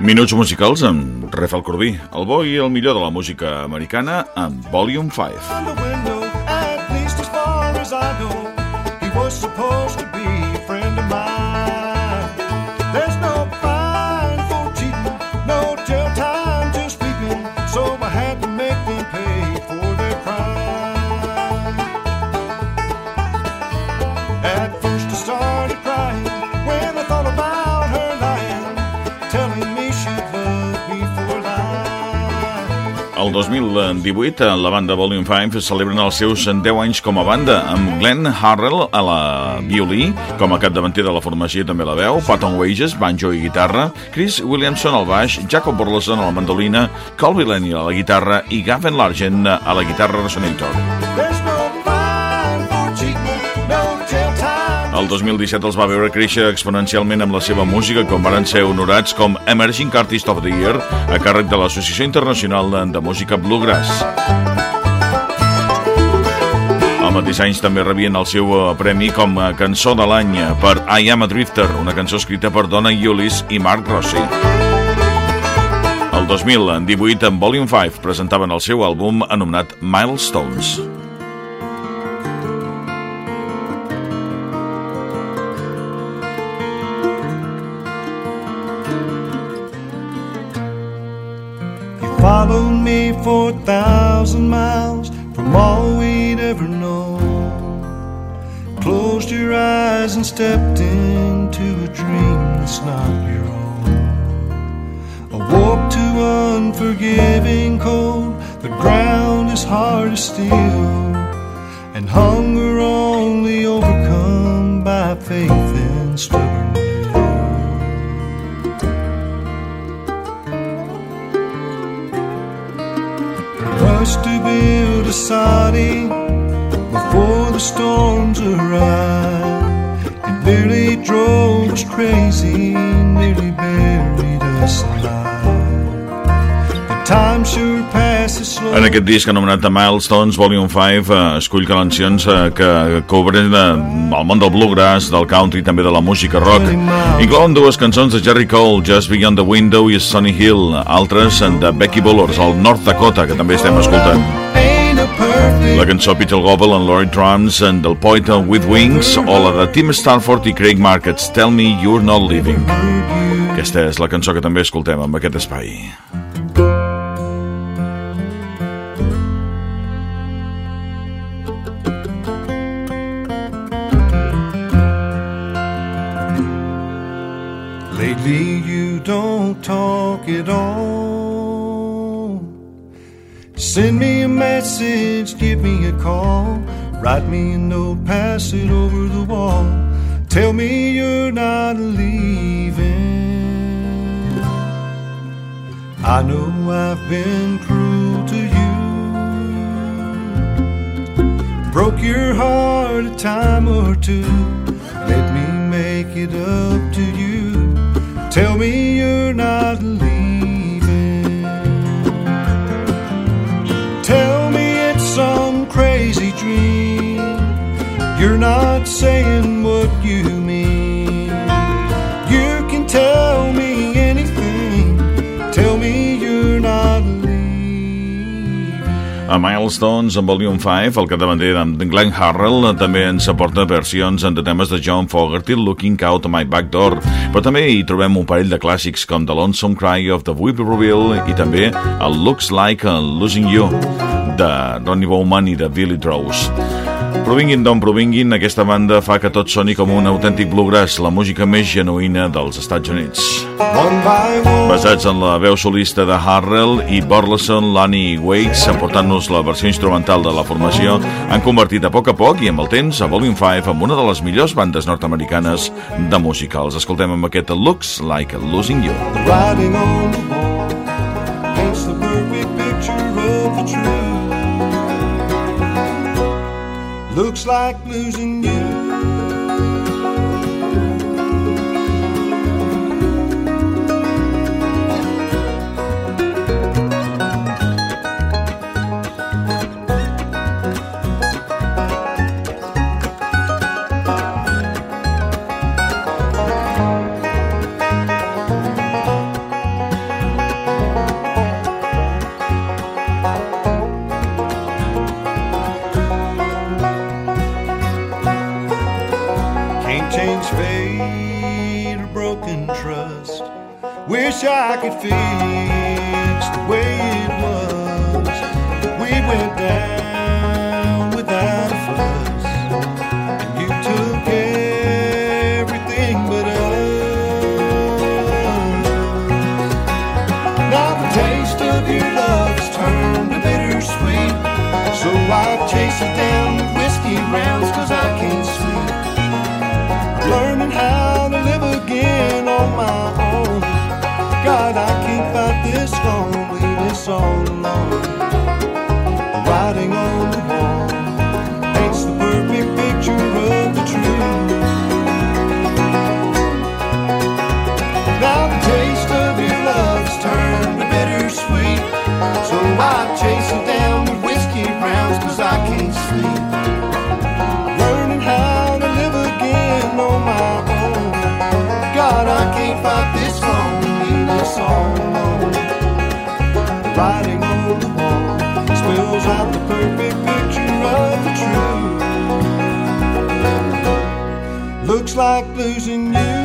Minuts musicals amb Rafael Corbí, el bo i el millor de la música americana amb Volume 5. El 2018, eh, la banda Volume 5 celebren els seus 10 anys com a banda, amb Glenn Harrell a la violí, com a capdavanter de la formació també la veu, Patton Wages, banjo i guitarra, Chris Williamson al baix, Jacob Burleson a la mandolina, Colby Lenny a la guitarra i Gavin Largent a la guitarra resonator. There's El 2017 els va veure créixer exponencialment amb la seva música, com varen ser honorats com Emerging Artist of the Year a càrrec de l'Associació Internacional de, Música Bluegrass. Al mateix anys també rebien el seu eh, premi com a cançó de l'any per I Am a Drifter, una cançó escrita per Donna Eulis i Mark Rossi. El 2018, en Volume 5, presentaven el seu àlbum anomenat Milestones. You followed me for a thousand miles from all we'd ever known. Closed your eyes and stepped into a dream that's not your own. Awoke to unforgiving cold. The ground is hard as steel, and hunger only storms arrive. It nearly drove us crazy, nearly buried us alive. The time sure passes slow. En aquest disc anomenat The Milestones Volume 5 eh, escull cançons eh, que cobren eh, el món del bluegrass, del country i també de la música rock. Inclouen dues cançons de Jerry Cole, Just Beyond the Window i Sunny Hill, altres de Becky Bullers, al North Dakota, que també estem escoltant. La cançó Peter Goebel and Laurie Drums and Del Point with Wings o la de Tim Stanford i Craig Markets Tell Me You're Not Living. Aquesta és la cançó que també escoltem amb aquest espai. Lately, you don't talk at all. Send me a message, give me a call. Write me a note, pass it over the wall. Tell me you're not leaving. I know I've been cruel to you. Broke your heart a time or two. Let me make it up to you. Tell me You're not saying what you mean. You can tell me anything. Tell me you're not. A Milestones, en Volume 5, el capdavanter de Glenn Harrell també ens aporta versions de temes de John Fogerty, Looking Out My Back Door, però també hi trobem un parell de clàssics com The Lonesome Cry of the Whippoorwill i també el Looks Like Losing You, de Ronnie Bowman i de Billy Drowse. Provinguin d'on provinguin, aquesta banda fa que tot soni com un autèntic bluegrass, la música més genuïna dels Estats Units. Basats en la veu solista de Harrell i Burleson, Lonnie Waits, aportant-nos la versió instrumental de la formació, han convertit a poc a poc i amb el temps a Volume 5 en una de les millors bandes nord-americanes de música. Els escoltem amb aquest Looks Like Losing You. writing on like losing you. Change fate or broken trust. Wish I could fix the way it was. We went down Writing on the wall paints the perfect picture of the truth. Now the taste of your love's turned to bittersweet, so I chase it down with whiskey rounds 'cause I can't sleep. Learning how to live again on my own. God, I can't fight this all alone. Writing like losing you